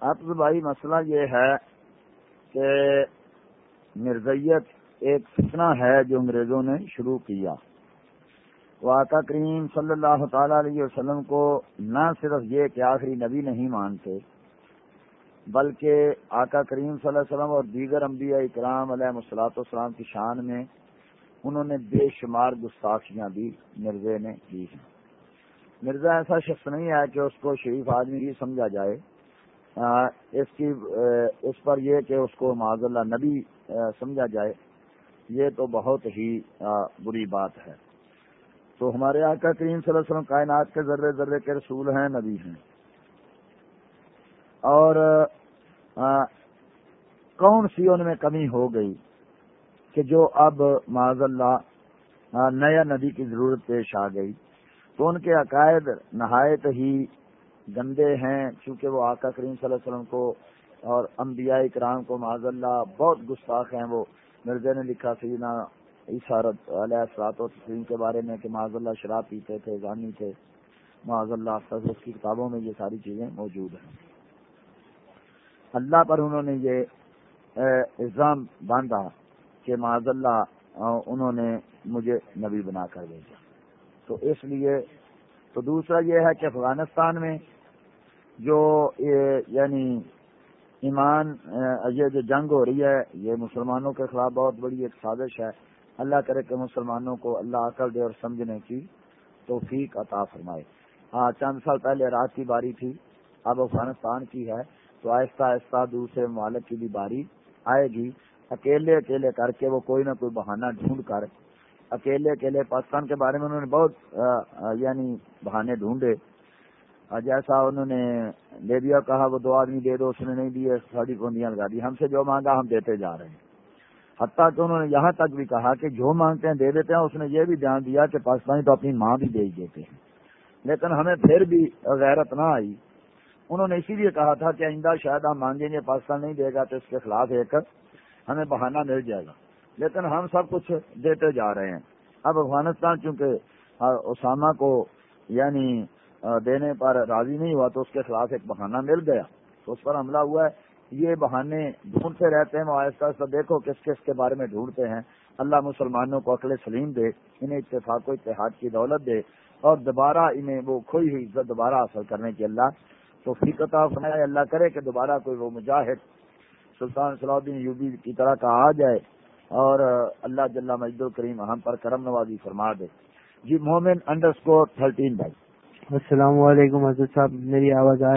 اب بھائی مسئلہ یہ ہے کہ مرزیت ایک فتنہ ہے جو انگریزوں نے شروع کیا۔ وہ کریم صلی اللہ تعالی علیہ وسلم کو نہ صرف یہ کہ آخری نبی نہیں مانتے، بلکہ آقا کریم صلی اللہ علیہ وسلم اور دیگر انبیاء اکرام علیہ مسلاط والسلام کی شان میں انہوں نے بے شمار گستاخیاں بھی مرزے نے کی ہیں۔ مرزا ایسا شخص نہیں ہے کہ اس کو شریف آدمی ہی سمجھا جائے۔ اس کی اس پر یہ کہ اس کو معذ اللہ نبی سمجھا جائے۔ یہ تو بہت ہی بری بات ہے۔ تو ہمارے آقا کریم صلی اللہ علیہ وسلم کائنات کے ذرے ذرے کے رسول ہیں، نبی ہیں۔ اور کون سی ان میں کمی ہو گئی کہ جو اب معذ اللہ نیا نبی کی ضرورت پیش آ گئی؟ تو ان کے عقائد نہایت ہی گندے ہیں، چونکہ وہ آقا کریم صلی اللہ علیہ وسلم کو اور انبیاء کرام کو معذ اللہ بہت گستاخ ہیں۔ وہ مرزا نے لکھا سینا عیسارت علیہ السلاط و تسلیم کے بارے میں کہ معذ اللہ شراب پیتے تھے گانی تھے۔ معذ اللہ اس کی کتابوں میں یہ ساری چیزیں موجود ہیں۔ اللہ پر انہوں نے یہ الزام باندھا کہ معذ اللہ انہوں نے مجھے نبی بنا کر بھیجا۔ تو اس لیے تو دوسرا یہ ہے کہ افغانستان میں جو یعنی ایمان یہ جو جنگ ہو رہی ہے، یہ مسلمانوں کے خلاف بہت بڑی ایک سازش ہے۔ اللہ کرے کہ مسلمانوں کو اللہ عقل دے اور سمجھنے کی توفیق عطا فرمائے۔ ہاں چند سال پہلے رات کی باری تھی، اب افغانستان کی ہے، تو آہستہ آہستہ دوسرے ممالک کی بھی باری آئے گی۔ اکیلے اکیلے کر کے وہ کوئی نہ کوئی بہانہ ڈھونڈ کر اکیلے اکیلے پاکستان کے بارے میں انہوں نے بہت یعنی بہانے ڈھونڈے۔ جیسا انہوں نے لیبیا کہا، وہ دو آدمی دے دو، اس نے نہیں دیے، ساڑی کونیاں لگا دی۔ ہم سے جو مانگا، ہم دیتے جا رہے ہیں۔ حتیٰ کہ انہوں نے یہاں تک بھی کہا کہ جو مانگتے ہیں دے دیتے ہیں، اس نے یہ بھی دھیان دیا کہ پاکستانی تو اپنی ماں بھی دے دیتے ہیں۔ لیکن ہمیں پھر بھی غیرت نہ آئی۔ انہوں نے اسی لیے کہا تھا کہ آئندہ شاید ہم مانگیں گے، پاکستان نہیں دے گا تو اس کے خلاف ایک ہمیں بہانہ مل جائے گا۔ لیکن ہم سب کچھ دیتے جا رہے ہیں۔ اب افغانستان چونکہ اسامہ کو یعنی دینے پر راضی نہیں ہوا تو اس کے خلاف ایک بہانہ مل گیا تو اس پر حملہ ہوا ہے۔ یہ بہانے ڈھونڈتے رہتے ہیں وہ آہستہ آہستہ دیکھو کس کس کے بارے میں ڈھونڈتے ہیں۔ اللہ مسلمانوں کو عقل سلیم دے، انہیں اتفاق و اتحاد کی دولت دے اور دوبارہ انہیں وہ کھوئی ہوئی عزت دوبارہ حاصل کرنے کی اللہ تو فیقتا فرمایا اللہ کرے کہ دوبارہ کوئی وہ مجاہد سلطان صلاح الدین یوبی کی طرح کا آ جائے۔ اور اللہ جل مجد الکریم ہم پر کرم نوازی فرما دے۔ جی مومن انڈر اسکور تھرٹین بھائی۔ السلام علیکم حضرت صاحب، میری آواز آ